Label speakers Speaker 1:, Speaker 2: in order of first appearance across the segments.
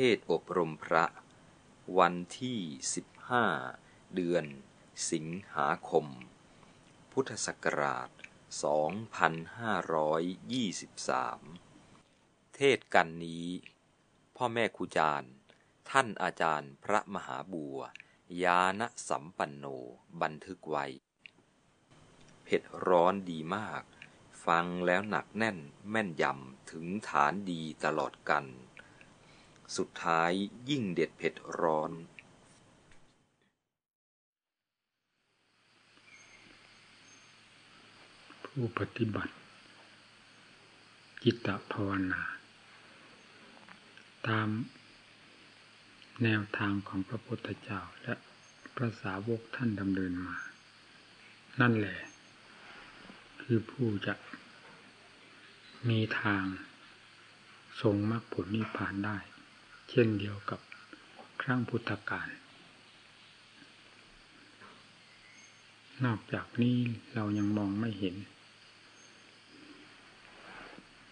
Speaker 1: เทศอบรมพระ วันที่ 15 เดือน สิงหาคม พุทธศักราช 2523 เทศกันนี้ พ่อแม่ครูจารย์ ท่านอาจารย์พระมหาบัว ยานสัมปันโน บันทึกไว้ เผ็ดร้อนดีมาก ฟังแล้วหนักแน่นแม่นยำถึงฐานดีตลอดกัน สุดท้ายยิ่งเด็ดเผ็ดร้อน
Speaker 2: ผู้ปฏิบัติ จิตตภาวนา ตามแนวทางของพระพุทธเจ้าและพระสาวกท่านดำเนินมา นั่นแหละ คือผู้จะมีทางทรงมรรคผลนิพพานได้ เช่นเดียวกับครั้งพุทธกาลนอกจากนี้เรายังมองไม่เห็น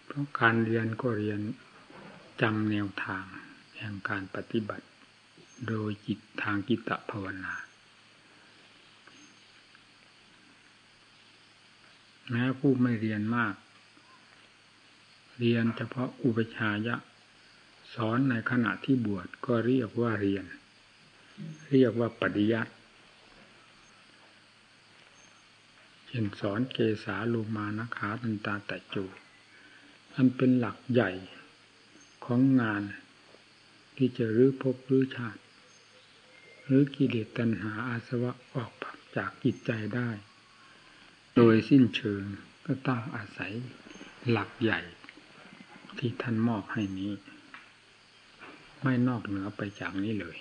Speaker 2: เพราะการเรียนก็เรียนจำแนวทางแห่งการปฏิบัติ โดยจิตทางกิตภาวนา แม้ผู้ไม่เรียนมาก เรียนเฉพาะอุปชายะ สอนในขณะที่บวชก็เรียกว่าเรียน เรียกว่าปฏิยัติเช่นสอนเกสาลูมานะขาตันตาแต่จูอันเป็นหลักใหญ่ของงานที่จะรื้อภพรื้อชาติ หรือกิเลสตัณหาอาสวะออกจากจิตใจได้ โดยสิ้นเชิงก็ต้องอาศัยหลักใหญ่ที่ท่านมอบให้นี้ ไม่นอกเหนือไปจากนี้เลย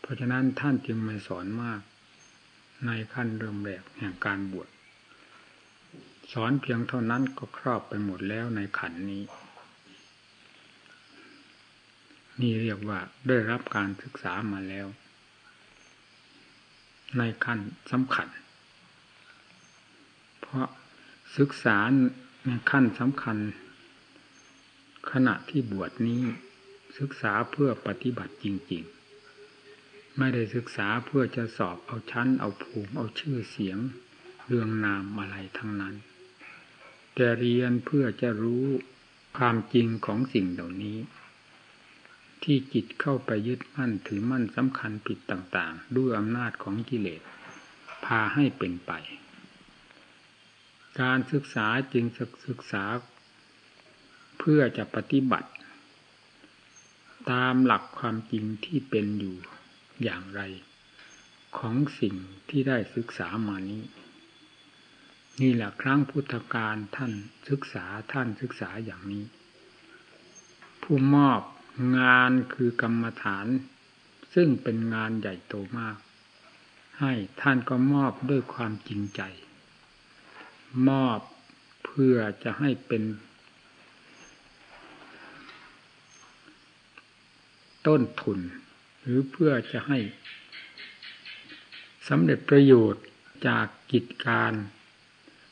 Speaker 2: เพราะฉะนั้นท่านจึงม่สอนมากในขั้นเริ่มแรกแห่งการบวชสอนเพียงเท่านั้นก็ครอบไปหมดแล้วในขันนี้ นี่เรียกว่าได้รับการศึกษามาแล้ว ในขั้นสำคัญ เพราะศึกษาในขั้นสำคัญ ขณะที่บวชนี้ ศึกษาเพื่อปฏิบัติจริง ๆ ไม่ได้ศึกษาเพื่อจะสอบเอาชั้น เอาภูมิ เอาชื่อเสียง เรื่องนามอะไรทั้งนั้น แต่เรียนเพื่อจะรู้ความจริงของสิ่งเหล่านี้ ที่จิตเข้าไปยึดมั่นถือมั่นสำคัญผิดต่าง ๆ ด้วยอำนาจของกิเลสพาให้เป็นไป การศึกษาจึงศึกษาเพื่อจะปฏิบัติ ตามหลักความจริงที่เป็นอยู่อย่างไร ของสิ่งที่ได้ศึกษามานี้ นี่แหละครั้งพุทธการท่านศึกษาท่านศึกษาอย่างนี้ ผู้มอบงานคือกรรมฐาน ซึ่งเป็นงานใหญ่โตมาก ให้ท่านก็มอบด้วยความจริงใจ มอบเพื่อจะให้เป็น ต้นทุน หรือเพื่อจะให้สำเร็จประโยชน์จากกิจการ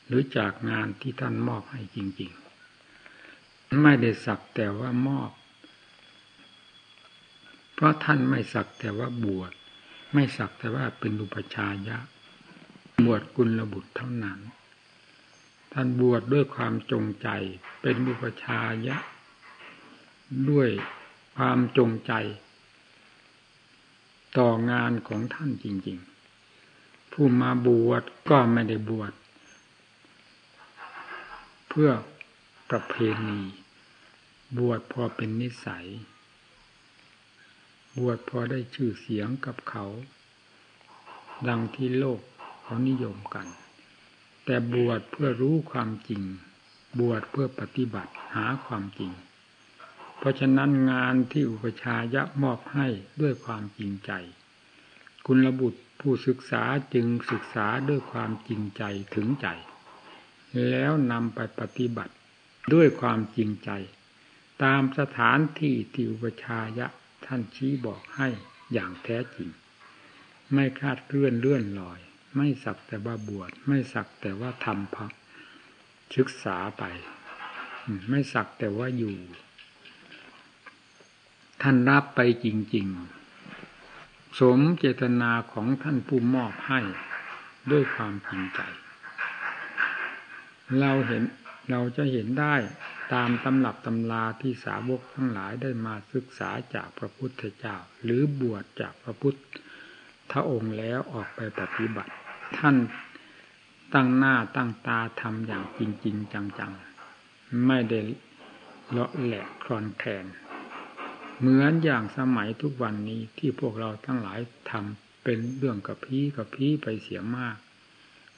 Speaker 2: หรือจากงานที่ท่านมอบให้จริง ๆ ไม่ได้สักแต่ว่ามอบ เพราะท่านไม่สักแต่ว่าบวชไม่สักแต่ว่าเป็นอุปชายะ บวชกุลบุตรเท่านั้น ท่านบวชดด้วยความจงใจเป็นอุปชายะ ด้วย ความจงใจ ต่องานของท่านจริง ๆ ผู้มาบวชก็ไม่ได้บวชเพื่อประเพณี บวชพอเป็นนิสัย บวชพอได้ชื่อเสียงกับเขา ดังที่โลกเขานิยมกัน แต่บวชเพื่อรู้ความจริง บวชเพื่อปฏิบัติหาความจริง ราะฉะนั้นงานที่อุปชายะมอบให้ด้วยความจริงใจ คุณระบุตรผู้ศึกษาจึงศึกษาด้วยความจริงใจถึงใจ แล้วนำไปปฏิบัติด้วยความจริงใจ ตามสถานที่ที่อุปชายะท่านชี้บอกให้อย่างแท้จริง ไม่คาดเคลื่อนเลื่อนลอย ไม่สักแต่ว่าบวชไม่สักแต่ว่าทำพักศึกษาไป ไม่สักแต่ว่าอยู่ ท่านรับไปจริง ๆ สมเจตนาของท่านผู้มอบให้ด้วยความจริงใจ เราเห็นเราจะเห็นได้ตามตำรับตำราที่สาวกทั้งหลายได้มาศึกษาจากพระพุทธเจ้า หรือบวชจากพระพุทธองค์แล้วออกไปปฏิบัติ ท่านตั้งหน้าตั้งตาทำอย่างจริงจริงจังๆ ไม่ได้เลาะแหลกคลอนแคลน เหมือนอย่างสมัยทุกวันนี้ที่พวกเราทั้งหลายทำเป็นเรื่องกับพี่กับพี่ไปเสียมาก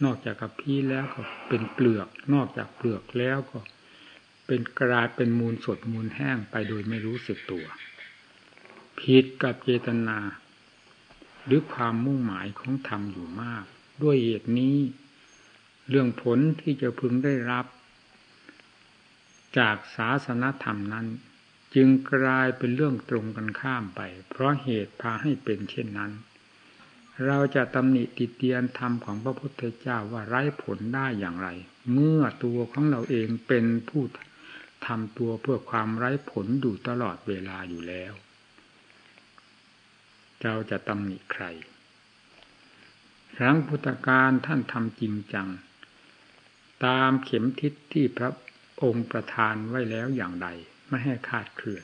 Speaker 2: นอกจากกับพี่แล้วก็เป็นเปลือก นอกจากเปลือกแล้วก็ เป็นกลายเป็นมูลสดมูลแห้งไปโดยไม่รู้สึกตัวผิดกับเจตนา หรือความมุ่งหมายของธรรมอยู่มาก ด้วยเหตุนี้ เรื่องผลที่จะพึงได้รับ จากศาสนธรรมนั้น จึงกลายเป็นเรื่องตรงกันข้ามไป เพราะเหตุพาให้เป็นเช่นนั้น เราจะตำหนิติเตียนธรรมของพระพุทธเจ้าว่าไร้ผลได้อย่างไร เมื่อตัวของเราเองเป็นผู้ทำตัวเพื่อความไร้ผลอยู่ตลอดเวลาอยู่แล้ว เราจะตำหนิใคร ครั้งพุทธการท่านทำจริงจัง ตามเข็มทิศที่พระองค์ประทานไว้แล้วอย่างใด ไม่ให้ขาดเคลื่อน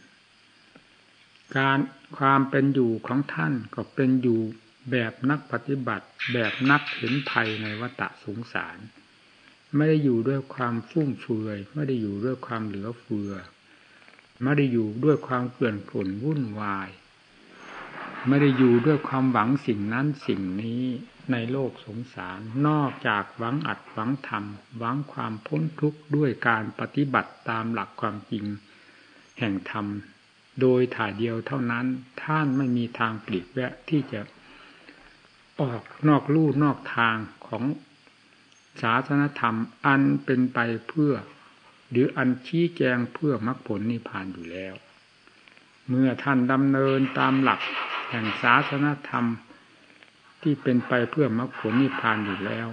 Speaker 2: การความเป็นอยู่ของท่านก็เป็นอยู่แบบนักปฏิบัติ แบบนักเห็นภัยในวัฏสงสาร ไม่ได้อยู่ด้วยความฟุ่มเฟือย ไม่ได้อยู่ด้วยความเหลือเฟือ ไม่ได้อยู่ด้วยความเกลื่อนกล่นวุ่นวาย ไม่ได้อยู่ด้วยความหวังสิ่งนั้นสิ่งนี้ในโลกสงสาร นอกจากหวังอัดหวังทำหวังความพ้นทุกข์ด้วยการปฏิบัติตามหลักความจริง แห่งธรรม โดยถ่ายเดียวเท่านั้น ท่านไม่มีทางปลีกแวะที่จะออกนอกลู่นอกทางของศาสนธรรมอันเป็นไปเพื่อ หรืออันชี้แจงเพื่อมรรคผลนิพพานอยู่แล้ว เมื่อท่านดำเนินตามหลักแห่งศาสนธรรมที่เป็นไปเพื่อมรรคผลนิพพานอยู่แล้ว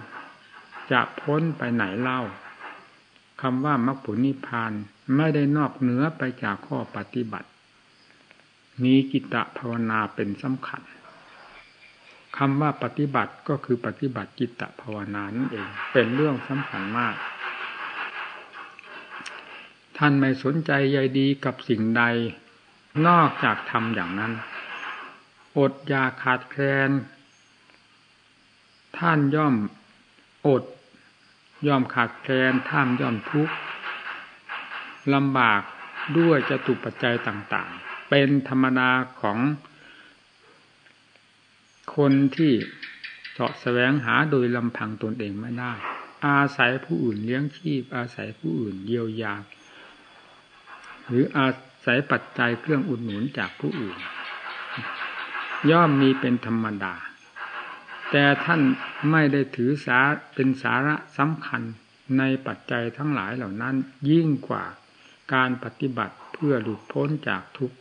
Speaker 2: จะพ้นไปไหนเล่า คำว่ามรรคผลนิพพานไม่ได้นอกเหนือไปจากข้อปฏิบัติ มีกิตะภาวนาเป็นสำคัญคำว่าปฏิบัติก็คือปฏิบัติจิตตภาวนานั่นเอง เป็นเรื่องสำคัญมาก ท่านไม่สนใจใยดีกับสิ่งใด นอกจากทำอย่างนั้น อดยาขาดแคลน ท่านย่อมอด ย่อมขาดแคลนท่านย่อมทุกข์ลำบากด้วยจะตุปัจจัยต่าง ๆ เป็นธรรมดาของคนที่เสาะแสวงหาโดยลำพังตนเองไม่ได้ อาศัยผู้อื่นเลี้ยงชีพ อาศัยผู้อื่นเยียวยา หรืออาศัยปัจจัยเครื่องอุดหนุนจากผู้อื่น ย่อมมีเป็นธรรมดา แต่ท่านไม่ได้ถือสาเป็นสาระสำคัญในปัจจัยทั้งหลายเหล่านั้น ยิ่งกว่าการปฏิบัติเพื่อหลุดพ้นจากทุกข์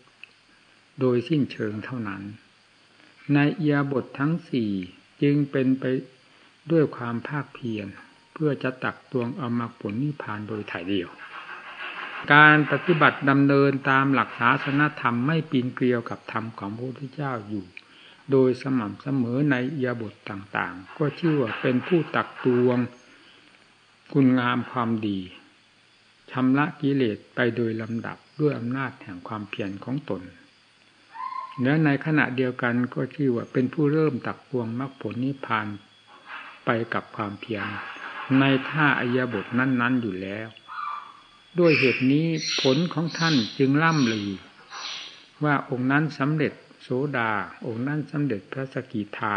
Speaker 2: โดยสิ้นเชิงเท่านั้น ในเอียบททั้งสี่จึงเป็นไปด้วยความภาคเพียรเพื่อจะตักตวงเอามาผลนิพพานโดยถ่ายเดียว การปฏิบัติดำเนินตามหลักศาสนธรรมไม่ปีนเกลียวกับธรรมของพระพุทธเจ้าอยู่ โดยสม่ำเสมอในเอียบทต่างๆ ก็ชื่อว่าเป็นผู้ตักตวง คุณงามความดีชำระกิเลสไปโดยลำดับด้วยอำนาจแห่งความเพียรของตนและในขณะเดียวกันก็ชื่อว่าเป็นผู้เริ่มตักพวงมรรคผลนิพพานไปกับความเพียรในท่าอายบทนั้น ๆอยู่แล้ว ด้วยเหตุนี้ผลของท่านจึงล่ำลือว่าองค์นั้นสำเร็จ โสดา องค์นั้นสำเร็จพระสกิทา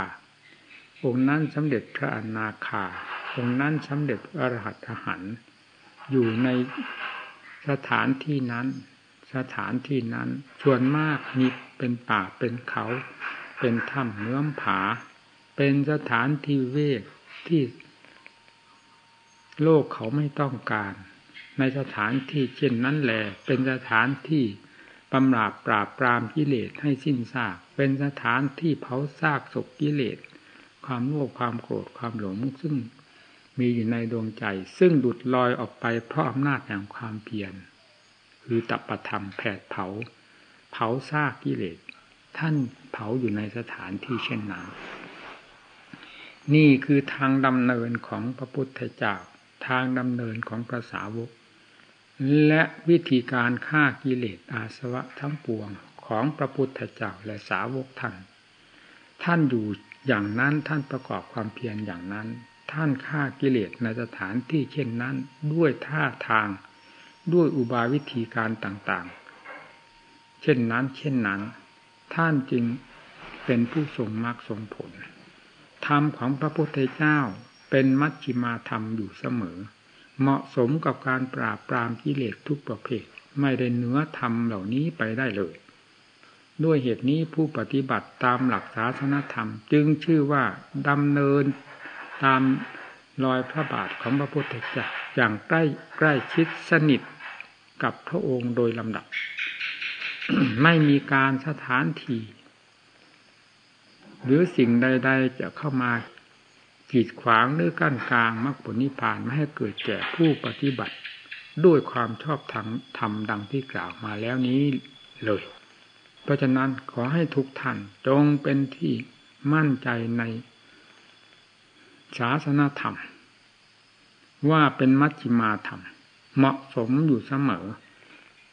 Speaker 2: องค์นั้นสำเร็จพระอนาคา องค์นั้นสำเร็จอรหัตหันอยู่ในสถานที่นั้น สถานที่นั้นส่วนมากมีเป็นป่าเป็นเขา เป็นถ้ำเนื้อมผา เป็นสถานที่เวกที่โลกเขาไม่ต้องการ ในสถานที่เช่นนั้นแหละเป็นสถานที่ ปำราบปราบปรามกิเลสให้สิ้นซาก เป็นสถานที่เผาซากศกกิเลส ความโลภความโกรธความหลงซึ่งมีอยู่ในดวงใจ ซึ่งดุดลอยออกไปเพราะอำนาจแห่งความเพียร คือตับประธรรมแผดเผา เผาซากกิเลส ท่านเผาอยู่ในสถานที่เช่นนั้น นี่คือทางดำเนินของพระพุทธเจ้า ทางดำเนินของพระสาวก และวิธีการฆ่ากิเลสอาสวะทั้งปวงของพระพุทธเจ้าและสาวกท่าน ท่านอยู่อย่างนั้นท่านประกอบความเพียรอย่างนั้น ท่านฆ่ากิเลสในสถานที่เช่นนั้นด้วยท่าทาง ด้วยอุบายวิธีการต่างๆ เช่นนั้น เช่นนั้น ท่านจึงเป็นผู้ทรงมรรคทรงผล ธรรมของพระพุทธเจ้าเป็นมัชฌิมาธรรมอยู่เสมอ เหมาะสมกับการปราบปรามกิเลสทุกประเภท ไม่ได้เนื้อธรรมเหล่านี้ไปได้เลย ด้วยเหตุนี้ผู้ปฏิบัติตามหลักศาสนธรรม จึงชื่อว่าดำเนินตามรอยพระบาทของพระพุทธเจ้าอย่างใกล้ใกล้ชิดสนิทกับพระองค์โดยลำดับ ไม่มีการสถานที่หรือสิ่งใด ๆ จะเข้ามา กีดขวางหรือกั้นกลางมรรคผลนิพพานไม่ให้เกิดแก่ผู้ปฏิบัติ ด้วยความชอบธรรมธรรมดังที่กล่าวมาแล้วนี้เลย เพราะฉะนั้นขอให้ทุกท่านจงเป็นที่มั่นใจในศาสนาธรรม ว่าเป็นมัชฌิมาธรรม เหมาะสมอยู่เสมอ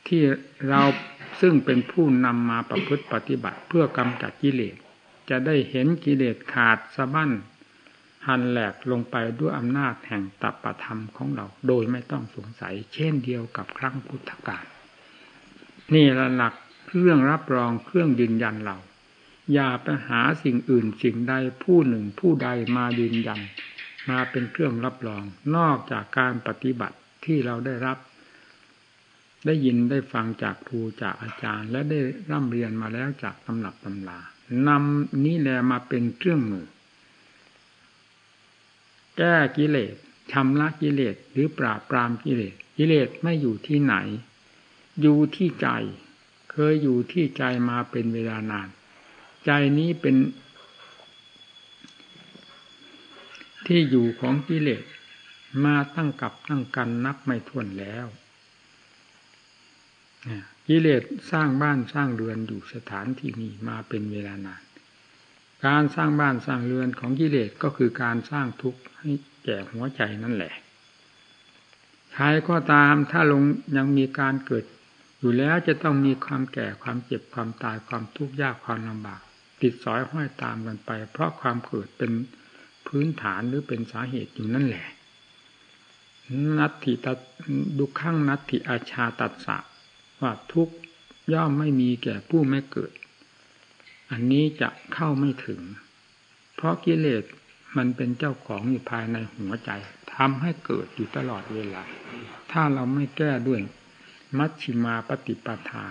Speaker 2: ที่เราซึ่งเป็นผู้นำมาประพฤติปฏิบัติเพื่อกำจัดกิเลสจะได้เห็นกิเลสขาดสะบั้น หันแหลกลงไปด้วยอำนาจแห่งตัปธรรมของเรา โดยไม่ต้องสงสัย เช่นเดียวกับครั้งพุทธกาลนี่ละหลักเครื่องรับรองเครื่องยืนยันเรา อย่าไปหาสิ่งอื่นสิ่งใดผู้หนึ่งผู้ใดมายืนยัน มาเป็นเครื่องรับรอง นอกจากการปฏิบัติที่เราได้รับ ได้ยินได้ฟังจากครูจากอาจารย์ และได้ร่ำเรียนมาแล้วจากตำหนักตำลานำนี้แลมาเป็นเครื่องมือ แก้กิเลสชำระกิเลสหรือปราบปรามกิเลสกิเลสไม่อยู่ที่ไหน อยู่ที่ใจ เคยอยู่ที่ใจมาเป็นเวลานาน ใจนี้เป็น ที่อยู่ของกิเลสมาตั้งกับตั้งกันนับไม่ถ้วนแล้วกิเลสสร้างบ้านสร้างเรือนอยู่สถานที่นี้มาเป็นเวลานาน การสร้างบ้านสร้างเรือนของกิเลสก็คือการสร้างทุกข์ให้แก่หัวใจนั่นแหละใครก็ตามถ้าลงยังมีการเกิด อยู่แล้วจะต้องมีความแก่ความเจ็บความตายความทุกข์ยากความลำบาก ติดสอยห้อยตามกันไป เพราะความเกิดเป็นพื้นฐานหรือเป็นสาเหตุอยู่นั่นแหละ นัตถิตดุขั้งนัตถิอาชาตัดสะว่าทุกย่อมไม่มีแก่ผู้ไม่เกิด อันนี้จะเข้าไม่ถึง เพราะกิเลสมันเป็นเจ้าของอยู่ภายในหัวใจทำให้เกิดอยู่ตลอดเวลา ถ้าเราไม่แก้ด้วย มัชชิมาปฏิปทา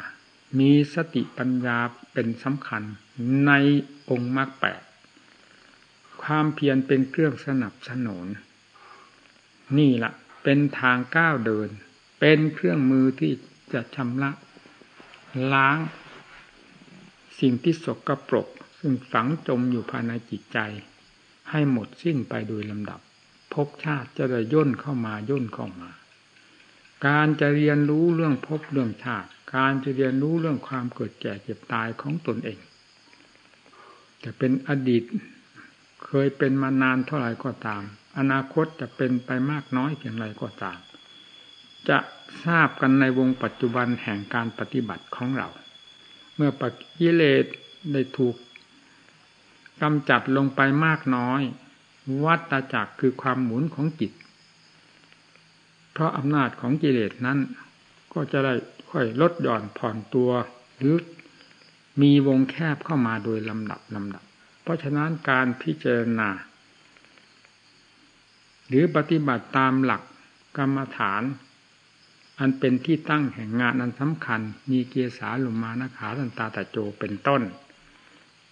Speaker 2: มีสติปัญญาเป็นสำคัญในองค์มรรคแปดความเพียรเป็นเครื่องสนับสนุนนี่ละเป็นทางก้าวเดิน เป็นเครื่องมือที่จะชำระ ล้าง สิ่งที่สกรปรกซึ่งฝังจมอยู่ภายในจิตใจ ให้หมดสิ้นไปโดยลำดับภพชาติจะได้ย่นเข้ามาย่นเข้ามา การจะเรียนรู้เรื่องภพเรื่องชาติ การจะเรียนรู้เรื่องความเกิดแก่เจ็บตายของตนเอง จะเป็นอดีตเคยเป็นมานานเท่าไหร่ก็ตาม อนาคตจะเป็นไปมากน้อยเพียงไรก็ตาม จะทราบกันในวงปัจจุบันแห่งการปฏิบัติของเรา เมื่อปักิเลสได้ถูกกำจัดลงไปมากน้อย วัตจักรคือความหมุนของจิต เพราะอำนาจของกิเลสนั้น ก็จะได้ค่อยลดหย่อนผ่อนตัวหรือมีวงแคบเข้ามาโดยลำดับลำดับ เพราะฉะนั้นการพิจารณา หรือปฏิบัติตามหลักกรรมฐาน อันเป็นที่ตั้งแห่งงานอันสำคัญ มีเกียสาลุมานาขาตันตาตะโจเป็นต้น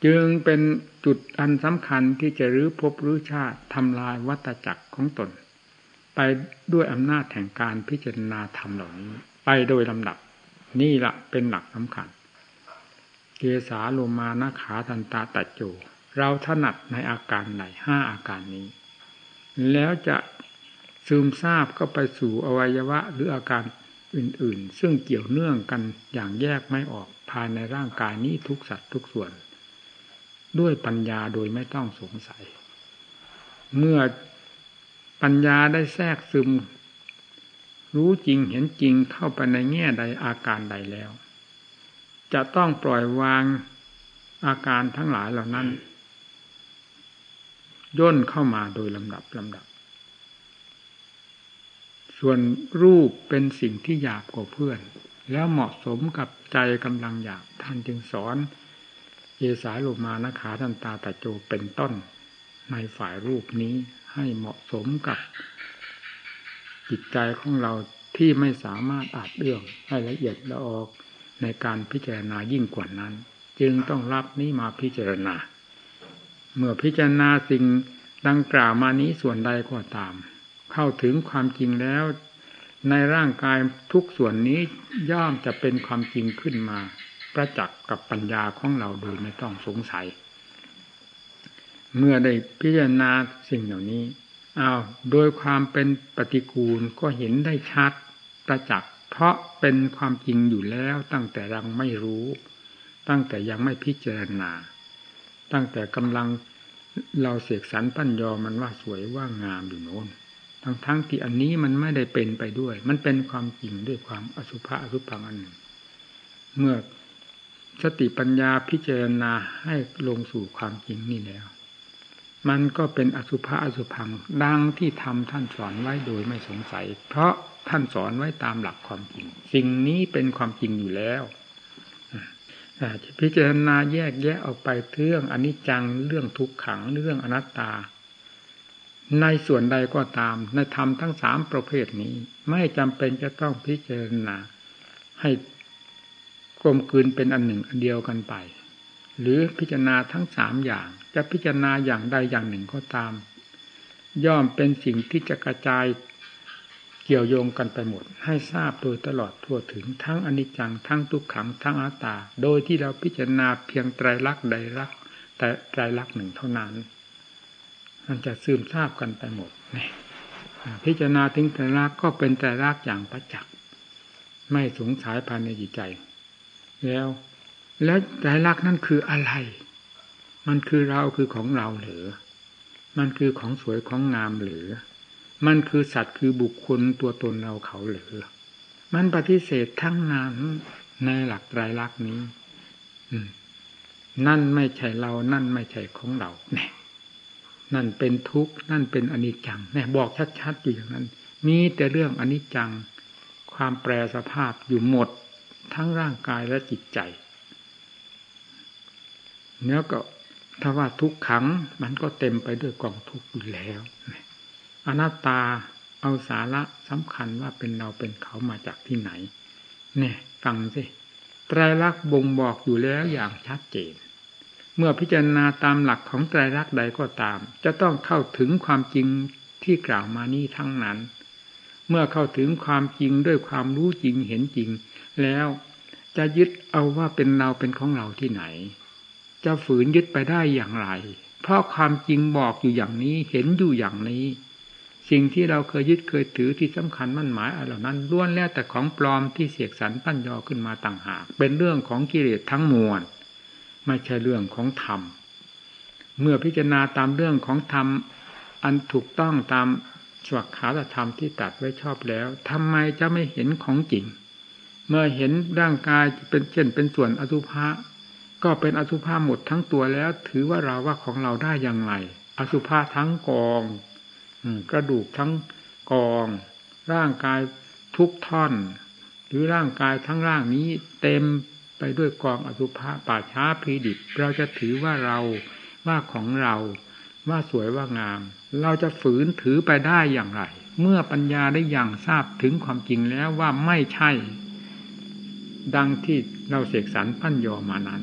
Speaker 2: จึงเป็นจุดอันสำคัญที่จะรื้อพบรื้อชาติทำลายวัตจักรของตน ไปด้วยอำนาจแห่งการพิจารณาธรรมเหล่านี้ ไปโดยลำดับ นี่ละเป็นหลักสำคัญ เกสาโลมานาขาทันตาตัดโจเราถนัดในอาการไหนห้าอาการนี้ แล้วจะ ซึมซาบก็ไปสู่อวัยวะหรืออาการอื่นๆ ซึ่งเกี่ยวเนื่องกันอย่างแยกไม่ออกภายในร่างกายนี้ทุกสัตว์ทุกส่วน ด้วยปัญญาโดยไม่ต้องสงสัย เมื่อปัญญาได้แทรกซึม รู้จริงเห็นจริงเข้าไปในแง่ใดอาการใดแล้ว จะต้องปล่อยวางอาการทั้งหลายเหล่านั้น ย่นเข้ามาโดยลำดับลำดับ ส่วนรูปเป็นสิ่งที่หยาบกว่าเพื่อน แล้วเหมาะสมกับใจกำลังอยากท่านจึงสอนเยสาโลมานะขาทันตาตะโจเป็นต้น ในฝ่ายรูปนี้ให้เหมาะสมกับ จิตใจของเราที่ไม่สามารถอาจเรื่องให้ละเอียดละออกในการพิจารณายิ่งกว่านั้น จึงต้องรับนี้มาพิจารณา เมื่อพิจารณาสิ่งดังกล่าวมานี้ส่วนใดก็ตาม เข้าถึงความจริงแล้ว ในร่างกายทุกส่วนนี้ย่อมจะเป็นความจริงขึ้นมา ประจักษ์กับปัญญาของเราโดยไม่ต้องสงสัย เมื่อได้พิจารณาสิ่งเหล่านี้อ้าวโดยความเป็นปฏิกูลก็เห็นได้ชัดประจักษ์เพราะเป็นความจริงอยู่แล้วตั้งแต่ยังไม่รู้ ตั้งแต่ยังไม่พิจารณา ตั้งแต่กำลังเราเสกสรรปั้นยอมันว่าสวยว่างามอยู่โน้น ทั้งที่อันนี้มันไม่ได้เป็นไปด้วย มันเป็นความจริงด้วยความอสุภะอสุพังอันหนึ่ง เมื่อสติปัญญาพิจารณาให้ลงสู่ความจริงนี่แล้ว มันก็เป็นอสุภะอสุพังดังที่ทำท่านสอนไว้โดยไม่สงสัย เพราะท่านสอนไว้ตามหลักความจริง สิ่งนี้เป็นความจริงอยู่แล้วจะพิจารณาแยกแยะออกไปเรื่องอนิจจังเรื่องทุกขังเรื่องอนัตตา ในส่วนใดก็ตาม ในธรรมทั้งสามประเภทนี้ ไม่จำเป็นจะต้องพิจารณาให้กลมกลืนเป็นอันหนึ่งอันเดียวกันไป หรือพิจารณาทั้งสามอย่าง จะพิจารณาอย่างใดอย่างหนึ่งก็ตาม ย่อมเป็นสิ่งที่จะกระจายเกี่ยวโยงกันไปหมด ให้ทราบโดยตลอดทั่วถึงทั้งอนิจจังทั้งทุกขังทั้งอาตตา โดยที่เราพิจารณาเพียงไตรลักษณ์ใดลักษณ์แต่ไตรลักษณ์หนึ่งเท่านั้น มันจะซึมทราบกันไปหมดนี่พิจารณาถึงไตรลักก็เป็นไตรลักอย่างประจักษ์ไม่สงสัยภายในจิตใจ แล้ว แล้วไตรลักนั่นคืออะไร มันคือเราคือของเราหรือ มันคือของสวยของงามหรือ มันคือสัตว์คือบุคคลตัวตนเราเขาหรือ มันปฏิเสธทั้งนั้นในหลักไตรลักษณ์นี้นั่นไม่ใช่เรา นั่นไม่ใช่ของเราเนี่ย นั่นเป็นทุกข์นั่นเป็นอนิจจังเนี่ยบอกชัดๆอยู่อย่างนั้น มีแต่เรื่องอนิจจัง ความแปรสภาพอยู่หมดทั้งร่างกายและจิตใจเนื้อก็ถ้าว่าทุกขังมันก็เต็มไปด้วยกองทุกข์อยู่แล้วอนัตตาเอาสาระสำคัญว่าเป็นเราเป็นเขามาจากที่ไหน เนี่ย ฟังสิไตรลักษณ์บ่งบอกอยู่แล้วอย่างชัดเจน เมื่อพิจารณาตามหลักของไตรลักษณ์ใดก็ตาม จะต้องเข้าถึงความจริงที่กล่าวมานี้ทั้งนั้น เมื่อเข้าถึงความจริงด้วยความรู้จริงเห็นจริง แล้วจะยึดเอาว่าเป็นเราเป็นของเราที่ไหน จะฝืนยึดไปได้อย่างไร เพราะความจริงบอกอยู่อย่างนี้เห็นอยู่อย่างนี้ สิ่งที่เราเคยยึดเคยถือที่สำคัญมั่นหมายอะไรเหล่านั้นล้วนแล้วแต่ของปลอมที่เสียกสรรปั้นยอขึ้นมาต่างหาก เป็นเรื่องของกิเลสทั้งมวล ไม่ใช่เรื่องของธรรม เมื่อพิจารณาตามเรื่องของธรรม อันถูกต้องตามสวักขาธรรมที่ตัดไว้ชอบแล้วทำไมจะไม่เห็นของจริง เมื่อเห็นร่างกายเป็นเช่นเป็นส่วนอสุภะก็เป็นอสุภะหมดทั้งตัวแล้ว ถือว่าเราว่าของเราได้อย่างไร อสุภะทั้งกองกระดูกทั้งกอง ร่างกายทุกท่อน หรือร่างกายทั้งร่างนี้เต็ม ไปด้วยกองอสุภะป่าช้าพีดิบ เราจะถือว่าเราว่าของเรา ว่าสวยว่างาม เราจะฝืนถือไปได้อย่างไร เมื่อปัญญาได้อย่างทราบถึงความจริงแล้วว่าไม่ใช่ ดังที่เราเสกสรรพันยอมานั้น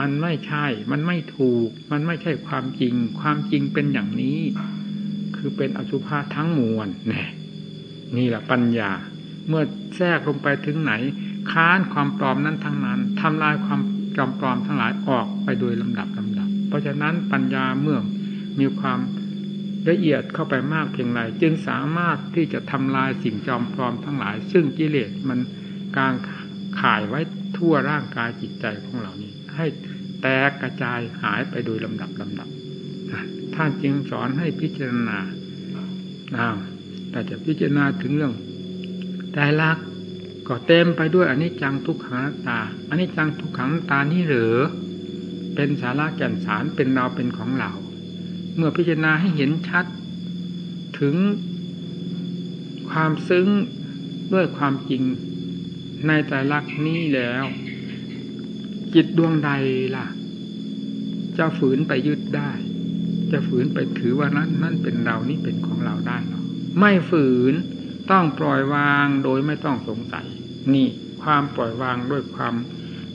Speaker 2: มันไม่ใช่ มันไม่ถูก มันไม่ใช่ความจริง ความจริงเป็นอย่างนี้ คือเป็นอสุภะทั้งมวลนี่นี่แหละปัญญา เมื่อแทรกลงไปถึงไหน ค้านความปลอมนั้นทั้งนั้นทำลายความจอมปลอมทั้งหลายออกไปโดยลำดับลำดับ เพราะฉะนั้นปัญญาเมื่อมีความละเอียดเข้าไปมากเพียงไรจึงสามารถที่จะทำลายสิ่งจอมปลอมทั้งหลาย ซึ่งกิเลสมันกางข่ายไว้ทั่วร่างกายจิตใจของเรานี้ ให้แตกกระจายหายไปโดยลำดับลำดับท่านจึงสอนให้พิจารณาอ้าวแต่จะพิจารณาถึงเรื่องใจรัก ก็เต็มไปด้วยอนนี้จังทุกขังตาอนนี้จังทุกขังตานี่หรือเป็นสาระแก่นสารเป็นเราเป็นของเรา เมื่อพิจารณาให้เห็นชัด ถึงความซึ้งด้วยความจริงในแต่ลักนี้แล้ว จิตดวงใดล่ะ จะฝืนไปยึดได้ จะฝืนไปถือว่านั้นนั่นเป็นเรานี่เป็นของเราได้หรอไม่ฝืน ต้องปล่อยวางโดยไม่ต้องสงสัย นี่ความปล่อยวางด้วยความ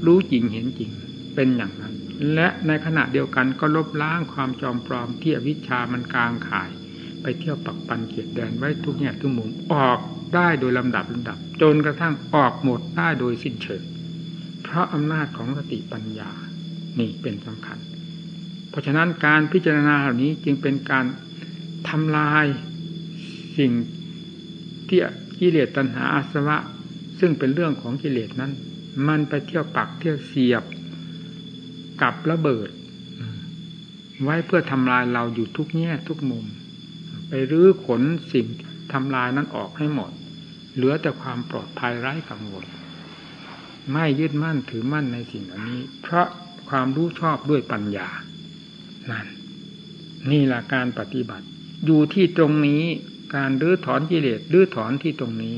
Speaker 2: รู้จริงเห็นจริงเป็นอย่างนั้น และในขณะเดียวกันก็ลบล้างความจอมปลอมที่อวิชามันกลางขาย ไปเที่ยวปักปันเกียดแดนไว้ทุกแง่ทุกมุมออกได้โดยลำดับลำดับ จนกระทั่งออกหมดได้โดยสิ้นเชิงเพราะอำนาจของสติปัญญานี่เป็นสำคัญ เพราะฉะนั้นการพิจารณาเหล่านี้จึงเป็นการทำลายสิ่ง ที่กิเลสตัณหาอาสวะ ซึ่งเป็นเรื่องของกิเลสนั้น มันไปเที่ยวปักเที่ยวเสียบกับระเบิด ไว้เพื่อทำลายเราอยู่ทุกแง่ทุกมุม ไปรื้อขนสิ่งทำลายนั้นออกให้หมด เหลือแต่ความปลอดภัยไร้กังวลไม่ยึดมั่นถือมั่นในสิ่งเหล่านี้ เพราะความรู้ชอบด้วยปัญญานั่นนี่แหละการปฏิบัติ อยู่ที่ตรงนี้ การรื้อถอนกิเลสรื้อถอนที่ตรงนี้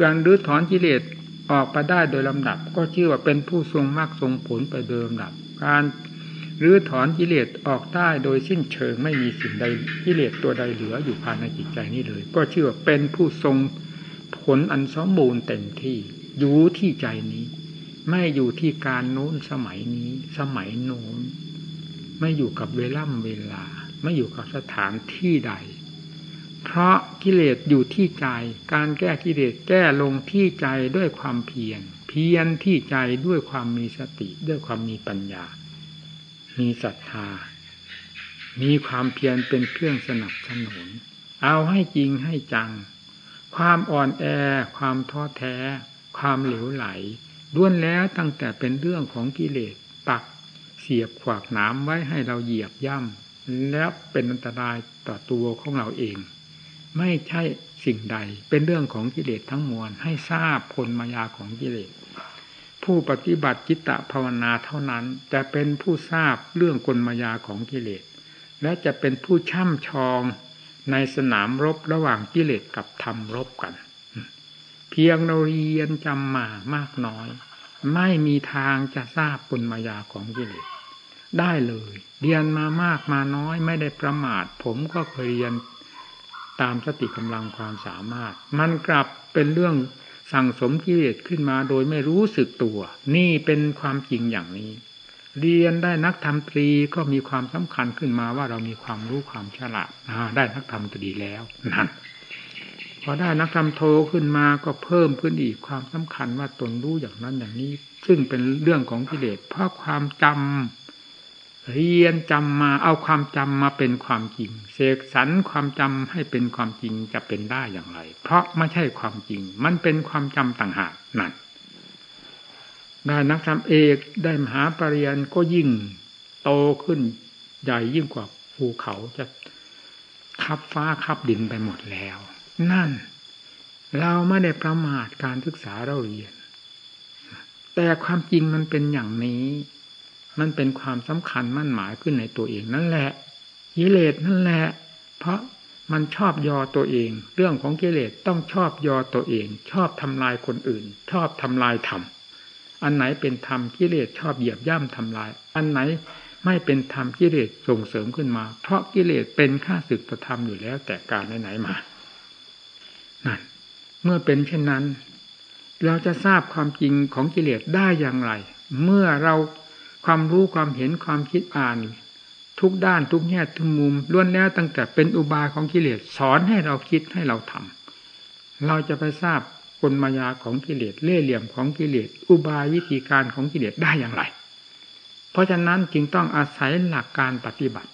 Speaker 2: การรื้อถอนกิเลสออกไปได้โดยลำดับ ก็ชื่อว่าเป็นผู้ทรงมรรคทรงผลไปโดยลำดับ การรื้อถอนกิเลสออกได้โดยสิ้นเชิงไม่มีสิ่งใดกิเลสตัวใดเหลืออยู่ภายในจิตใจนี้เลย ก็ชื่อว่าเป็นผู้ทรงผลอันสมบูรณ์เต็มที่อยู่ที่ใจนี้ ไม่อยู่ที่การโน้นสมัยนี้ สมัยโน้นไม่อยู่กับเวล่ำเวลา ไม่อยู่กับสถานที่ใด เพราะกิเลสอยู่ที่ใจ การแก้กิเลสแก้ลงที่ใจด้วยความเพียร เพียรที่ใจด้วยความมีสติ ด้วยความมีปัญญา มีศรัทธา มีความเพียรเป็นเครื่องสนับสนุน เอาให้จริงให้จัง ความอ่อนแอ ความท้อแท้ ความเหลวไหลด้วนแล้วตั้งแต่เป็นเรื่องของกิเลสปักเสียบขวากน้ำไว้ให้เราเหยียบย่ำแล้วเป็นอันตรายต่อตัวของเราเอง ไม่ใช่สิ่งใด เป็นเรื่องของกิเลสทั้งมวล ให้ทราบผลมายาของกิเลส ผู้ปฏิบัติจิตตภาวนาเท่านั้นจะเป็นผู้ทราบเรื่องกลมายาของกิเลส และจะเป็นผู้ช่ำชองในสนามรบระหว่างกิเลสกับธรรมรบกัน เพียงเราเรียนจำมามากน้อย ไม่มีทางจะทราบกลมายาของกิเลสได้เลย เรียนมามากมาน้อยไม่ได้ประมาท ผมก็เคยเรียน ตามสติกำลังความสามารถ มันกลับเป็นเรื่องสั่งสมกิเลสขึ้นมาโดยไม่รู้สึกตัว นี่เป็นความจริงอย่างนี้ เรียนได้นักธรรมตรีก็มีความสำคัญขึ้นมาว่าเรามีความรู้ความฉลาดได้นักธรรมตรีแล้วนั่นพอได้นักธรรมโทขึ้นมาก็เพิ่มขึ้นอีกความสำคัญว่าตนรู้อย่างนั้นอย่างนี้ ซึ่งเป็นเรื่องของกิเลสเพราะความจำ เรียนจำมาเอาความจำมาเป็นความจริง เสกสรรความจำให้เป็นความจริงจะเป็นได้อย่างไร เพราะไม่ใช่ความจริง มันเป็นความจำต่างหากนั่นได้นักธรรมเอกได้มหาปรริญญาก็ยิ่งโตขึ้นใหญ่ยิ่งกว่าภูเขาจะคับฟ้าคับดินไปหมดแล้ว นั่น เราไม่ได้ประมาทการศึกษาเราเรียน แต่ความจริงมันเป็นอย่างนี้ มันเป็นความสำคัญมั่นหมายขึ้นในตัวเองนั่นแหละกิเลสนั่นแหละ เพราะมันชอบยอตัวเอง เรื่องของกิเลสต้องชอบยอตัวเอง ชอบทำลายคนอื่น ชอบทำลายธรรมอันไหนเป็นธรรมกิเลสชอบเหยียบย่ำทำลาย อันไหนไม่เป็นธรรมกิเลสส่งเสริมขึ้นมา เพราะกิเลสเป็นข้าศึกต่อธรรมอยู่แล้วแต่การไหนๆมานั่นเมื่อเป็นเช่นนั้น เราจะทราบความจริงของกิเลสได้อย่างไร เมื่อเรา ความรู้ความเห็นความคิดอ่าน ทุกด้านทุกแง่ทุกมุมล้วนแล้วตั้งแต่เป็นอุบายของกิเลสสอนให้เราคิดให้เราทำเราจะไปทราบกลมายาของกิเลสเล่ห์เหลี่ยมของกิเลสอุบายวิธีการของกิเลสได้อย่างไร เพราะฉะนั้นจึงต้องอาศัยหลักการปฏิบัติ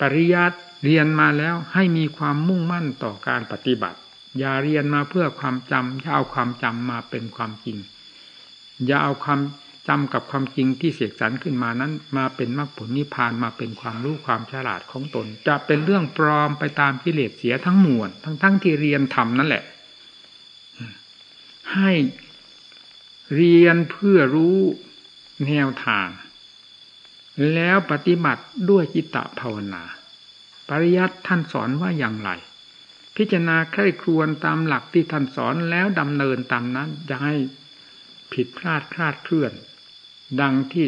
Speaker 2: ปริยัติเรียนมาแล้วให้มีความมุ่งมั่นต่อการปฏิบัติ อย่าเรียนมาเพื่อความจำอย่าเอาความจำมาเป็นความจริง อย่าเอาความ จำกับความจริงที่เสกสรรขึ้นมานั้น มาเป็นมรรคผลนิพพานมาเป็นความรู้ความฉลาดของตน จะเป็นเรื่องปลอมไปตามกิเลสเสียทั้งมวลทั้งทั้งที่เรียนทำนั่นแหละ ให้เรียนเพื่อรู้แนวทาง แล้วปฏิบัติด้วยจิตตภาวนา ปริยัติท่านสอนว่าอย่างไร พิจารณาใคร่ครวญตามหลักที่ท่านสอนแล้วดำเนินตามนั้นจะให้ผิดพลาดคลาดเคลื่อน ดังที่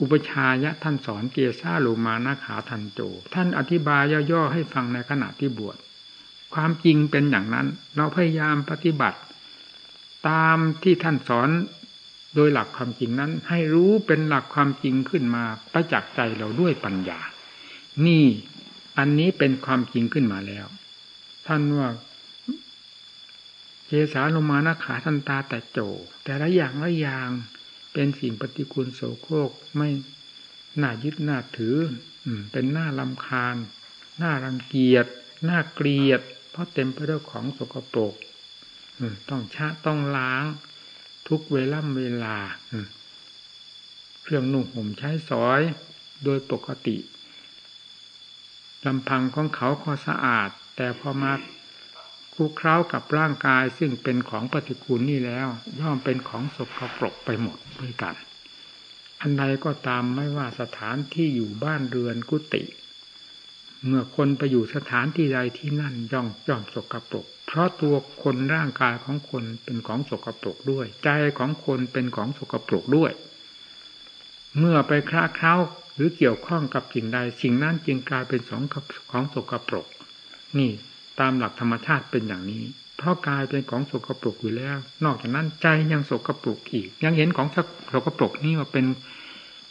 Speaker 2: อุปชายะท่านสอนเกียซาโลมานาขาทันโจ ท่านอธิบายย่อๆให้ฟังในขณะที่บวช ความจริงเป็นอย่างนั้น เราพยายามปฏิบัติ ตามที่ท่านสอนโดยหลักความจริงนั้น ให้รู้เป็นหลักความจริงขึ้นมาประจักษ์ใจเราด้วยปัญญา นี่อันนี้เป็นความจริงขึ้นมาแล้ว ท่านว่าเจสาลมานาขาทันตาแต่โจ แต่ละอย่างละอย่าง เป็นสิ่งปฏิกูลโสโครกไม่น่ายึดน่าถืออืเป็นหน้าลำคาญหน้ารังเกียจหน้าเกลียด เพราะเต็มไปด้วยของสกปรกต้องชะต้องล้าง ทุกเวล่ำเวลาเครื่องนุ่งห่มใช้สอยโดยปกติลำพังของเขาก็สะอาด แต่พอมา คู่เคล้ากับร่างกายซึ่งเป็นของปฏิกูลนี่แล้ว ย่อมเป็นของสกปรกไปหมดด้วยกัน อันใดก็ตามไม่ว่าสถานที่อยู่บ้านเรือนกุฏิเมื่อคนไปอยู่สถานที่ใดที่นั่นย่อมย่อมสกปรก เพราะตัวคนร่างกายของคนเป็นของสกปรกด้วย ใจของคนเป็นของสกปรกด้วย เมื่อไปคล้าเคล้าหรือเกี่ยวข้องกับสิ่งใด สิ่งนั้นจึงกลายเป็นสองของสกปรก นี่ ตามหลักธรรมชาติเป็นอย่างนี้ เพราะกายเป็นของสกปรกอยู่แล้ว นอกจากนั้นใจยังสกปรกอีก ยังเห็นของสกปรกนี่ว่าเป็น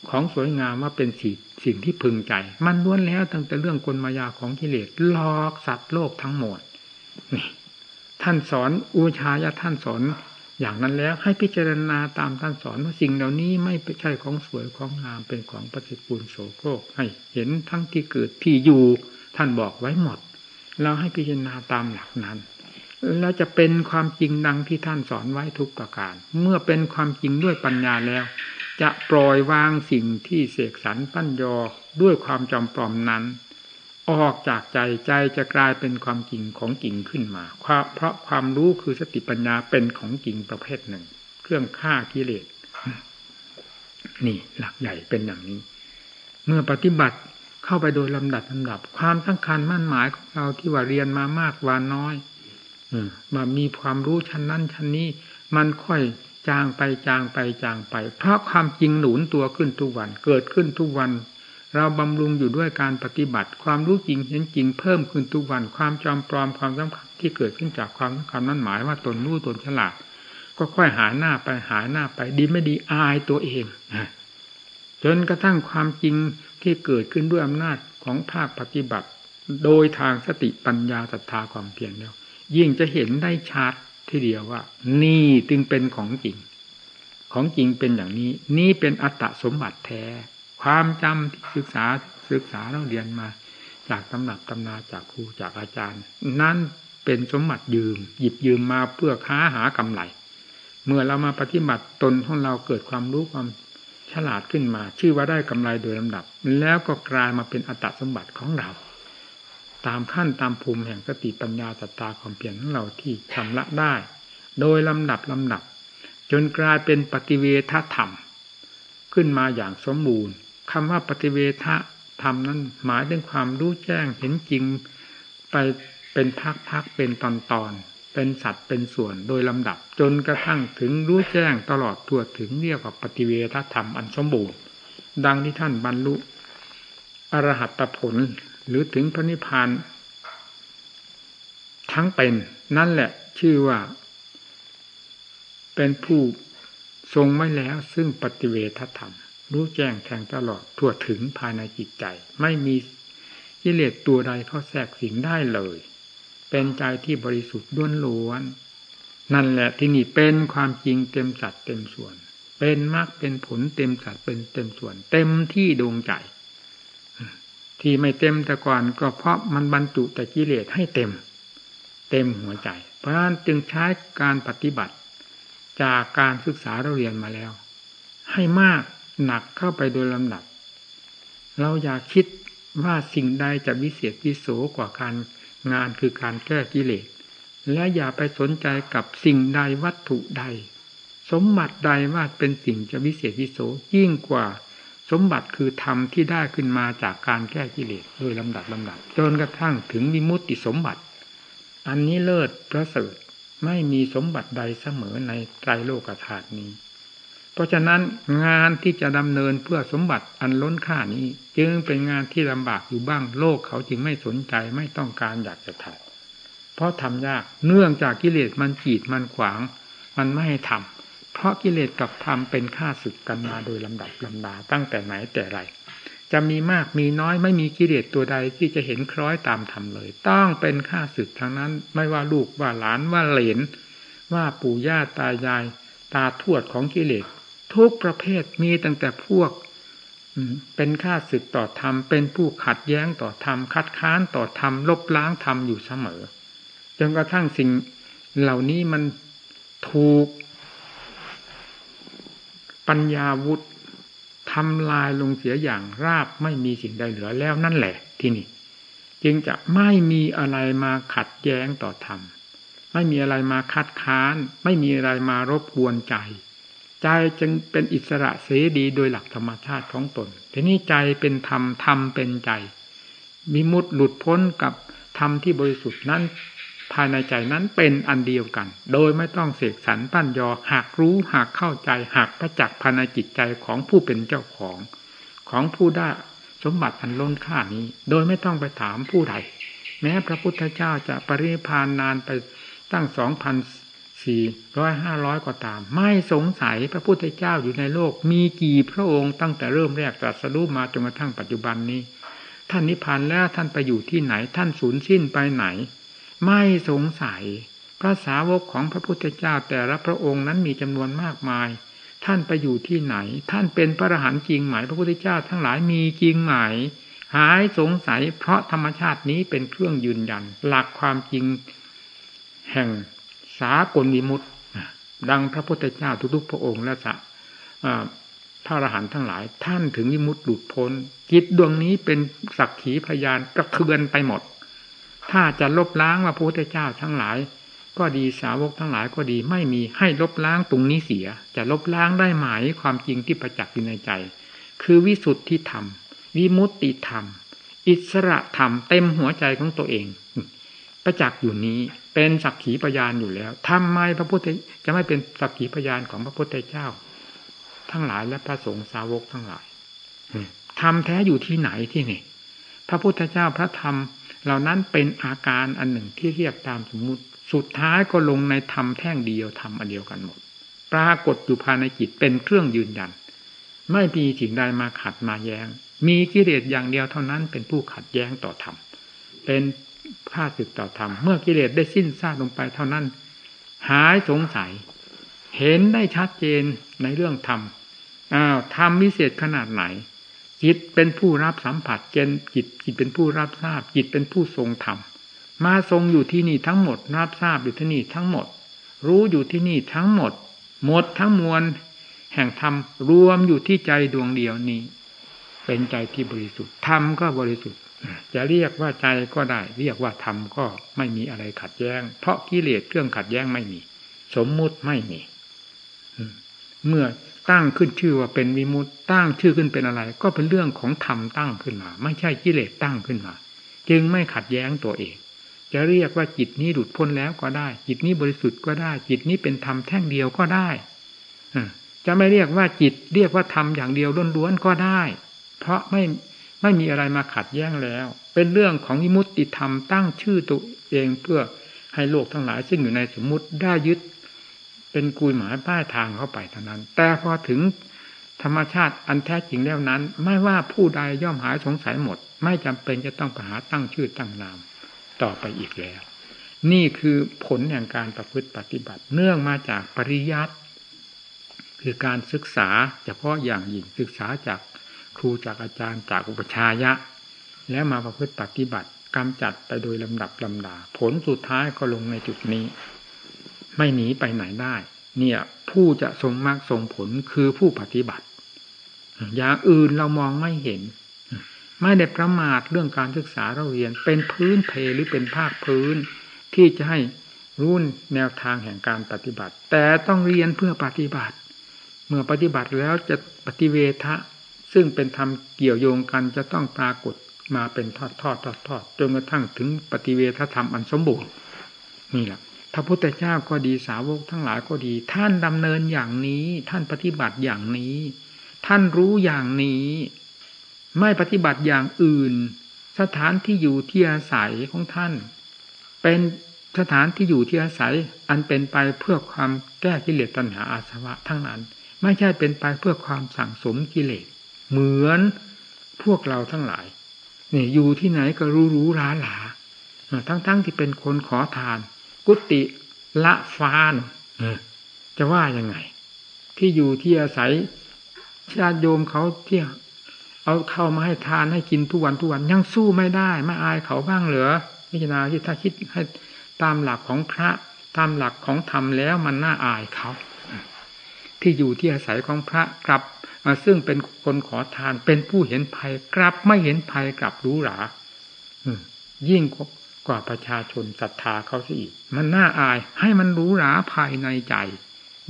Speaker 2: ของสวยงามว่าเป็นสิ่งสิ่งที่พึงใจ มันล้วนแล้วตั้งแต่เรื่องกลมายาของกิเลสหลอกสัตว์โลกทั้งหมดนี่ท่านสอนอุชายะท่านสอนอย่างนั้นแล้วให้พิจารณาตามท่านสอนว่าสิ่งเหล่านี้ไม่ใช่ของสวยของงามเป็นของปฏิปูลโสโครกให้เห็นทั้งที่เกิดที่อยู่ท่านบอกไว้หมด เราให้พิจารณาตามหลักนั้น แล้วจะเป็นความจริงดังที่ท่านสอนไว้ทุกประการ เมื่อเป็นความจริงด้วยปัญญาแล้ว จะปล่อยวางสิ่งที่เสกสรรปั้นยอด้วยความจำปลอมนั้น ออกจากใจใจจะกลายเป็นความจริงของจริงขึ้นมาเพราะความรู้คือสติปัญญาเป็นของจริงประเภทหนึ่ง เครื่องฆ่ากิเลสนี่หลักใหญ่เป็นอย่างนี้ เมื่อปฏิบัติ เข้าไปโดยลำดับลำดับ ความสำคัญมั่นหมายของเราที่ว่าเรียนมามากวานน้อยมามีความรู้ชั้นนั้นชั้นนี้ มันค่อยจางไปจางไปจางไป เพราะความจริงหนุนตัวขึ้นทุกวัน เกิดขึ้นทุกวัน เราบำรุงอยู่ด้วยการปฏิบัติ ความรู้จริงเห็นจริงเพิ่มขึ้นทุกวัน ความจอมปลอมความสำคัญที่เกิดขึ้นจากความสำคัญนั่นหมายว่าตนรู้ตนฉลาด ก็ค่อยหาหน้าไปหาหน้าไปดีไม่ดีอายตัวเองจนกระทั่งความจริง ที่เกิดขึ้นด้วยอำนาจของภาคปฏิบัติ โดยทางสติปัญญาศรัทธาความเพียรแล้วยิ่งจะเห็นได้ชัดทีเดียวว่า นี่จึงเป็นของจริง ของจริงเป็นอย่างนี้ นี่เป็นอัตตสมบัติแท้ ความจำที่ศึกษาศึกษาเราเรียนมา จากตำหนักตำนาจากครูจากอาจารย์ นั่นเป็นสมบัติยืม หยิบยืมมาเพื่อค้าหากำไร เมื่อเรามาปฏิบัติตนของเราเกิดความรู้ความ ฉลาดขึ้นมา ชื่อว่าได้กำไรโดยลำดับ แล้วก็กลายมาเป็นอัตสมบัติของเรา ตามขั้นตามภูมิแห่งสติปัญญาตตาความเปลี่ยนของเราที่ชำระได้ โดยลำดับลำดับ จนกลายเป็นปฏิเวทธรรม ขึ้นมาอย่างสมบูรณ์คำว่าปฏิเวทธรรมนั้นหมายถึงความรู้แจ้งเห็นจริงไปเป็นพักๆเป็นตอนๆ เป็นสัตว์เป็นส่วนโดยลำดับ จนกระทั่งถึงรู้แจ้งตลอดตัวถึงเรียกว่าปฏิเวทธรรมอันสมบูรณ์ ดังที่ท่านบรรลุอรหัตผลหรือถึงพระนิพพานทั้งเป็นนั่นแหละชื่อว่า เป็นผู้ทรงไม่แล้ว ซึ่งปฏิเวทธรรม รู้แจ้งแทงตลอดทั่วถึงภายในจิตใจ ไม่มีกิเลสตัวใดเข้าแทรกสิงได้เลย เป็นใจที่บริสุทธิ์ล้วนล้วน นั่นแหละที่นี่เป็นความจริงเต็มสัดเต็มส่วน เป็นมรรคเป็นผลเต็มสัดเป็นเต็มส่วน เต็มที่ดวงใจ ที่ไม่เต็มแต่ก่อนก็เพราะมันบรรจุแต่กิเลสให้เต็ม เต็มหัวใจ เพราะฉะนั้นจึงใช้การปฏิบัติ จากการศึกษาเราเรียนมาแล้ว ให้มากหนักเข้าไปโดยลำดับ เราอย่าคิดว่าสิ่งใดจะวิเศษวิโสกว่าการ งานคือการแก้กิเลส และอย่าไปสนใจกับสิ่งใดวัตถุใด สมบัติใดว่าเป็นสิ่งจะวิเศษวิโสยิ่งกว่าสมบัติคือธรรมที่ได้ขึ้นมาจากการแก้กิเลสโดยลำดับลำดับ จนกระทั่งถึงวิมุตติสมบัติ อันนี้เลิศประเสริฐไม่มีสมบัติใดเสมอในไตรโลกธาตุนี้ เพราะฉะนั้นงานที่จะดำเนินเพื่อสมบัติอันล้นค่านี้ จึงเป็นงานที่ลำบากอยู่บ้าง โลกเขาจึงไม่สนใจไม่ต้องการอยากจะทำเพราะทำยากเนื่องจากกิเลสมันกีดมันขวาง มันไม่ให้ทำเพราะกิเลสกับธรรมเป็นข้าศึกกันมาโดยลำดับลำดาตั้งแต่ไหนแต่ไรจะมีมากมีน้อยไม่มีกิเลสตัวใดที่จะเห็นคล้อยตามธรรมเลย ต้องเป็นข้าศึกทั้งนั้น ไม่ว่าลูกว่าหลานว่าเหลน ว่าปู่ย่าตายาย ตาทวดของกิเลส ทุกประเภทมีตั้งแต่พวกเป็นข้าศึกต่อธรรม เป็นผู้ขัดแย้งต่อธรรม คัดค้านต่อธรรม ลบล้างธรรมอยู่เสมอ จนกระทั่งสิ่งเหล่านี้มันถูก ปัญญาวุฒิทำลายลงเสียอย่างราบไม่มีสิ่งใดเหลือแล้วนั่นแหละที่นี่ จึงจะไม่มีอะไรมาขัดแย้งต่อธรรม ไม่มีอะไรมาคัดค้าน ไม่มีอะไรมารบกวนใจ ใจจึงเป็นอิสระเสดีโดยหลักธรรมชาติของตน ทีนี้ใจเป็นธรรม ธรรมเป็นใจ มีมุดหลุดพ้นกับธรรมที่บริสุทธิ์นั้น ภายในใจนั้นเป็นอันเดียวกัน โดยไม่ต้องเสกสรรปั้นยอ หากรู้หากเข้าใจ หากประจักษ์ภายในจิตใจของผู้เป็นเจ้าของ ของผู้ได้สมบัติอันล้นค่านี้ โดยไม่ต้องไปถามผู้ใด แม้พระพุทธเจ้าจะปริพานนานไปตั้งสองพัน สี่ร้อยห้าร้อยกว่าตาม ไม่สงสัยพระพุทธเจ้าอยู่ในโลก มีกี่พระองค์ตั้งแต่เริ่มแรกตรัสรู้มาจนกระทั่งปัจจุบันนี้ ท่านนิพพานแล้วท่านไปอยู่ที่ไหน ท่านสูญสิ้นไปไหน ไม่สงสัย พระสาวกของพระพุทธเจ้าแต่ละพระองค์นั้นมีจำนวนมากมาย ท่านไปอยู่ที่ไหน ท่านเป็นพระอรหันต์จริงไหมพระพุทธเจ้าทั้งหลายมีจริงไหมหายสงสัยเพราะธรรมชาตินี้เป็นเครื่องยืนยัน หลักความจริง แห่งากลวิมุตติดังพระพุทธเจ้าทุกๆพระองค์และสะพระอรหันต์ทั้งหลาย ท่านถึงวิมุตติหลุดพ้นจิตดวงนี้เป็นสักขีพยานกระเทือนไปหมด ถ้าจะลบล้างว่าพระพุทธเจ้าทั้งหลาย ก็ดีสาวกทั้งหลายก็ดีไม่มีให้ลบล้างตรงนี้เสีย จะลบล้างได้ไหมความจริงที่ประจักษ์อยู่ในใจ คือวิสุทธิธรรมวิมุตติธรรม อิสระธรรมเต็มหัวใจของตัวเอง ประจักษ์อยู่นี้ เป็นสักขีพยานอยู่แล้วทำไมพระพุทธจะไม่เป็นสักขีพยานของพระพุทธเจ้า ทั้งหลายและพระสงฆ์สาวกทั้งหลายธรรมแท้อยู่ที่ไหนที่นี่ พระพุทธเจ้าพระธรรม เหล่านั้นเป็นอาการอันหนึ่งที่เรียกตามสมมุติ สุดท้ายก็ลงในธรรมแท่งเดียวธรรมอันเดียวกันหมด ปรากฏอยู่ภายในจิตเป็นเครื่องยืนยัน ไม่มีสิ่งใดมาขัดมาแยง้ง มีกิเลสอย่างเดียวเท่านั้นเป็นผู้ขัดแย้งต่อธรรม เป็น ข้าศึกต่อธรรมเมื่อกิเลสได้สิ้นซากลงไปเท่านั้น หายสงสัย เห็นได้ชัดเจนในเรื่องธรรมอ้าวธรรมวิเศษขนาดไหน จิตเป็นผู้รับสัมผัสเจนจิตจิตเป็นผู้รับทราบ จิตเป็นผู้ทรงธรรมมาทรงอยู่ที่นี่ทั้งหมดรับทราบอยู่ที่นี่ทั้งหมด รู้อยู่ที่นี่ทั้งหมด หมดทั้งมวลแห่งธรรมรวมอยู่ที่ใจดวงเดียวนี้ เป็นใจที่บริสุทธิ์ธรรมก็บริสุทธิ์ จะเรียกว่าใจก็ได้ เรียกว่าธรรมก็ไม่มีอะไรขัดแย้ง เพราะกิเลสเครื่องขัดแย้งไม่มี สมมุติไม่มีเมื่อตั้งขึ้นชื่อว่าเป็นวิมุตตั้งชื่อขึ้นเป็นอะไร ก็เป็นเรื่องของธรรมตั้งขึ้นมา ไม่ใช่กิเลสตั้งขึ้นมา จึงไม่ขัดแย้งตัวเอง จะเรียกว่าจิตนี้หลุดพ้นแล้วก็ได้ จิตนี้บริสุทธิ์ก็ได้ จิตนี้เป็นธรรมแท่งเดียวก็ได้จะไม่เรียกว่าจิตเรียกว่าธรรมอย่างเดียวล้วนๆก็ได้ เพราะไม่ ไม่มีอะไรมาขัดแย้งแล้ว เป็นเรื่องของวิมุตติธรรมตั้งชื่อตัวเองเพื่อให้โลกทั้งหลายซึ่งอยู่ในสมมุติได้ยึด เป็นกุยหมายป้ายทางเข้าไปเท่านั้น แต่พอถึงธรรมชาติอันแท้จริงแล้วนั้น ไม่ว่าผู้ใดย่อมหายสงสัยหมด ไม่จำเป็นจะต้องไปหาตั้งชื่อตั้งนามต่อไปอีกแล้ว นี่คือผลแห่งการประพฤติปฏิบัติ เนื่องมาจากปริยัติคือการศึกษาเฉพาะอย่างยิ่งศึกษาจาก ครูจากอาจารย์จากอุปชายะ แล้วมาประพฤติปฏิบัติกำจัดไปโดยลำดับลำดา ผลสุดท้ายก็ลงในจุดนี้ ไม่หนีไปไหนได้ เนี่ย ผู้จะทรงมากทรงผลคือผู้ปฏิบัติ อย่างอื่นเรามองไม่เห็น ไม่ได้ประมาทเรื่องการศึกษาเราเรียน เป็นพื้นเพหรือเป็นภาคพื้น ที่จะให้รู้แนวทางแห่งการปฏิบัติ แต่ต้องเรียนเพื่อปฏิบัติ เมื่อปฏิบัติแล้วจะปฏิเวทะ ซึ่งเป็นธรรมเกี่ยวโยงกันจะต้องปรากฏมาเป็นทอดทอดทอดทอดจนกระทั่งถึงปฏิเวทธรรมอันสมบูรณ์นี่แหละพระพุทธเจ้าก็ดีสาวกทั้งหลายก็ดี ท่านดำเนินอย่างนี้ ท่านปฏิบัติอย่างนี้ ท่านรู้อย่างนี้ ไม่ปฏิบัติอย่างอื่น สถานที่อยู่ที่อาศัยของท่าน เป็นสถานที่อยู่ที่อาศัย อันเป็นไปเพื่อความแก้กิเลสตัณหาอาสวะทั้งนั้น ไม่ใช่เป็นไปเพื่อความสั่งสมกิเลส เหมือนพวกเราทั้งหลายนี่อยู่ที่ไหนก็รู้รู้ราหลาทั้งๆทที่เป็นคนขอทาน กุติละฟานจะว่ายังไง ที่อยู่ที่อาศัยญาติโยมเขาที่เอาเข้ามาให้ทานให้กินทุกวันทุกวันยังสู้ไม่ได้ไม่อายเขาบ้างเหรอพิจารณาที่ถ้าคิดให้ตามหลักของพระตามหลักของธรรมแล้วมันน่าอายเขา ที่อยู่ที่อาศัยของพระกลับ ซึ่งเป็นคนขอทานเป็นผู้เห็นภัยกลับไม่เห็นภัยกลับรู้หรายิ่งกว่าประชาชนศรัทธาเขาสิมันน่าอายให้มันรู้หราภายในใจ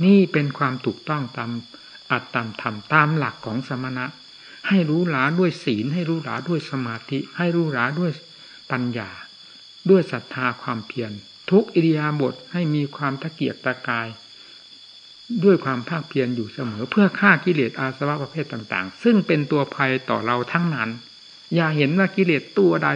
Speaker 2: นี่เป็นความถูกต้องตามอัตตามธรรมตามหลักของสมณะ ให้รู้หราด้วยศีล ให้รู้หราด้วยสมาธิ ให้รู้หราด้วยปัญญา ด้วยศรัทธาความเพียรทุกอิริยาบถให้มีความตะเกียกตะกาย ด้วยความภาคเพียรอยู่เสมอ เพื่อฆ่ากิเลสอาสวะประเภทต่างๆ ซึ่งเป็นตัวภัยต่อเราทั้งนั้น อย่าเห็นว่ากิเลสตัวใด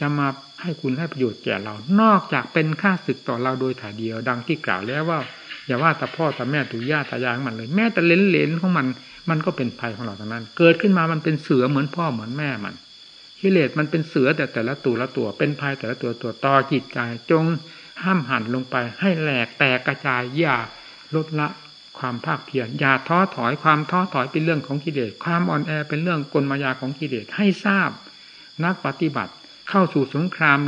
Speaker 2: จะมาให้คุณให้ประโยชน์แก่เรา นอกจากเป็นค่าศึกต่อเราโดยถ่ายเดียว ดังที่กล่าวแล้วว่า อย่าว่าแต่พ่อแต่แม่ตู่ย่าตายายของมันเลย แม้แต่เลนเลนของมัน มันก็เป็นภัยของเราทั้งนั้น เกิดขึ้นมามันเป็นเสือเหมือนพ่อเหมือนแม่มันกิเลสมันเป็นเสือแต่แต่ละตัวละตัว เป็นภัยแต่ละตัวตัวต่อจิตใจจงห้ามหันลงไป ให้แหลกแตกกระจายอย่า ลดละความภาคเพียรอย่าท้อถอยความท้อถอยเป็นเรื่องของกิเลสความอ่อนแอเป็นเรื่องกลมายาของกิเลสให้ทราบ นักปฏิบัติเข้าสู่สงคราม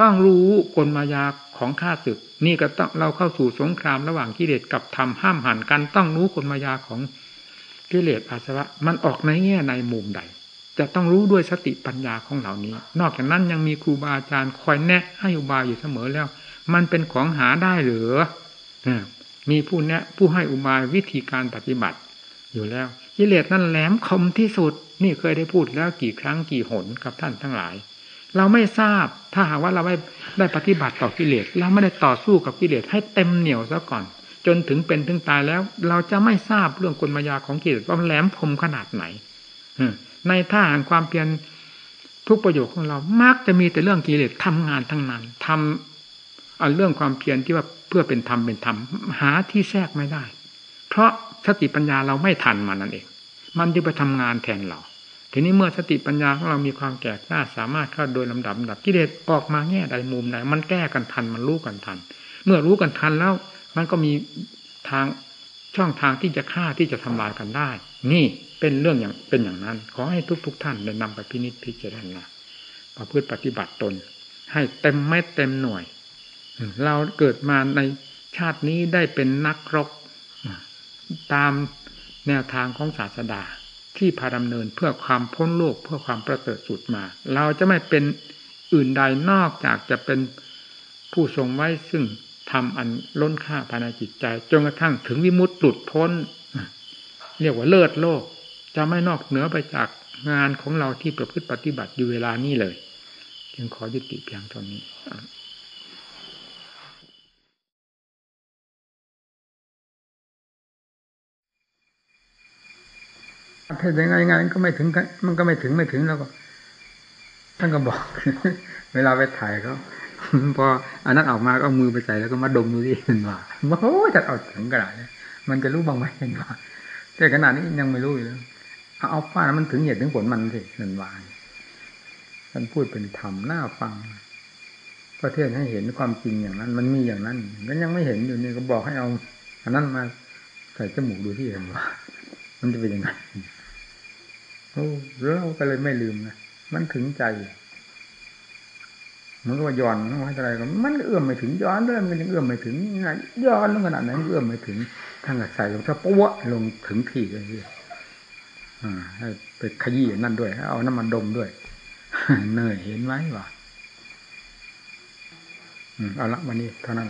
Speaker 2: ต้องรู้กลมายาของข้าศึก นี่ก็ต้องเราเข้าสู่สงครามระหว่างกิเลสกับธรรมห้ามหันกันต้องรู้กลมายาของกิเลสอาสวะมันออกในแง่ในมุมใด จะต้องรู้ด้วยสติปัญญาของเหล่านี้ นอกจากนั้นยังมีครูบาอาจารย์คอยแนะให้อุบายอยู่เสมอแล้ว มันเป็นของหาได้หรือ มีผู้แนะผู้ให้อุบายวิธีการปฏิบัติ อยู่แล้วกิเลสนั่นแหลมคมที่สุด นี่เคยได้พูดแล้วกี่ครั้งกี่หนกับท่านทั้งหลาย เราไม่ทราบถ้าหากว่าเราไม่ได้ปฏิบัติต่อกิเลสเราไม่ได้ต่อสู้กับกิเลสให้เต็มเหนียวซะก่อน จนถึงเป็นถึงตายแล้ว เราจะไม่ทราบเรื่องกลมายาของกิเลสว่าแหลมคมขนาดไหนในท่าแห่งความเพียรทุกประโยคของเรามักจะมีแต่เรื่องกิเลสทำงานทั้งนั้นทำเอาเรื่องความเพียรที่ว่า เพื่อเป็นธรรมเป็นธรรมหาที่แทรกไม่ได้ เพราะสติปัญญาเราไม่ทันมันนั่นเอง มันจะไปทำงานแทนเราทีนี้เมื่อสติปัญญาของเรามีความแก่กล้าสามารถเข้าโดยลำดับลำดับกิเลสออกมาแง่ใดมุมใดมันแก้กันทันมันรู้กันทัน เมื่อรู้กันทันแล้ว มันก็มีทางช่องทางที่จะฆ่าที่จะทำลายกันได้ นี่เป็นเรื่องอย่างเป็นอย่างนั้น ขอให้ทุกๆทท่านได้นำไปพินิจพิจารณาประพฤติปฏิบัติตน ให้เต็มเม็ดเต็มหน่วย เราเกิดมาในชาตินี้ได้เป็นนักรบตามแนวทางของศาสดา ที่พาดำเนินเพื่อความพ้นโลกเพื่อความประเสริฐสุดมา เราจะไม่เป็นอื่นใดนอกจากจะเป็นผู้ทรงไว้ซึ่งทำอันล้นค่าภายในจิตใจจนกระทั่งถึงวิมุตติหลุดพ้น เรียกว่าเลิศโลก จะไม่นอกเหนือไปจากงานของเราที่ประพฤติปฏิบัติอยู่เวลานี้เลย จึงขอยุติเพียงเท่านี้ เทศยังไงงานก็ไม่ถึง มันก็ไม่ถึงไม่ถึงแล้วก็ ท่านก็บอก เวลาไปถ่ายเขาพออันนั้นออกมาก็เอามือไปใส่แล้วก็มาดมดูที่เห็นว่าโอ้จะเอาถึงกระดาษมันจะรู้บ้างไหมเห็นว่าแต่ขนาดนี้ยังไม่รู้อยู่เอาเอาฟ้ามันถึงเหตุถึงผลมันสิเห็นว่าท่านพูดเป็นธรรมน่าฟังประเทศให้เห็นความจริงอย่างนั้น มันมีอย่างนั้นมันยังไม่เห็นอยู่นี่ก็บอกให้เอา อันนั้นมาใส่จมูกดูที่เห็นว่า มันจะเป็นยังไง เราก็เลยไม่ลืมนะมันถึงใจมือนกับว่าย้อนลงมาอะไรก็มันเอื้อมไม่ถึงย้อนด้วยมันยังเอื้อมไม่ถึงไงย้อนลงขนาดไหนเอื้อมไม่ถึงทั้งกับใส่ลงถ้าปั้วลงถึงที่เลยอ่าให้ไปขยี้นั่นด้วยเอาน้ำมันดมด้วยเนยเห็นไหมวะอือเอาละวันนี้เท่านั้น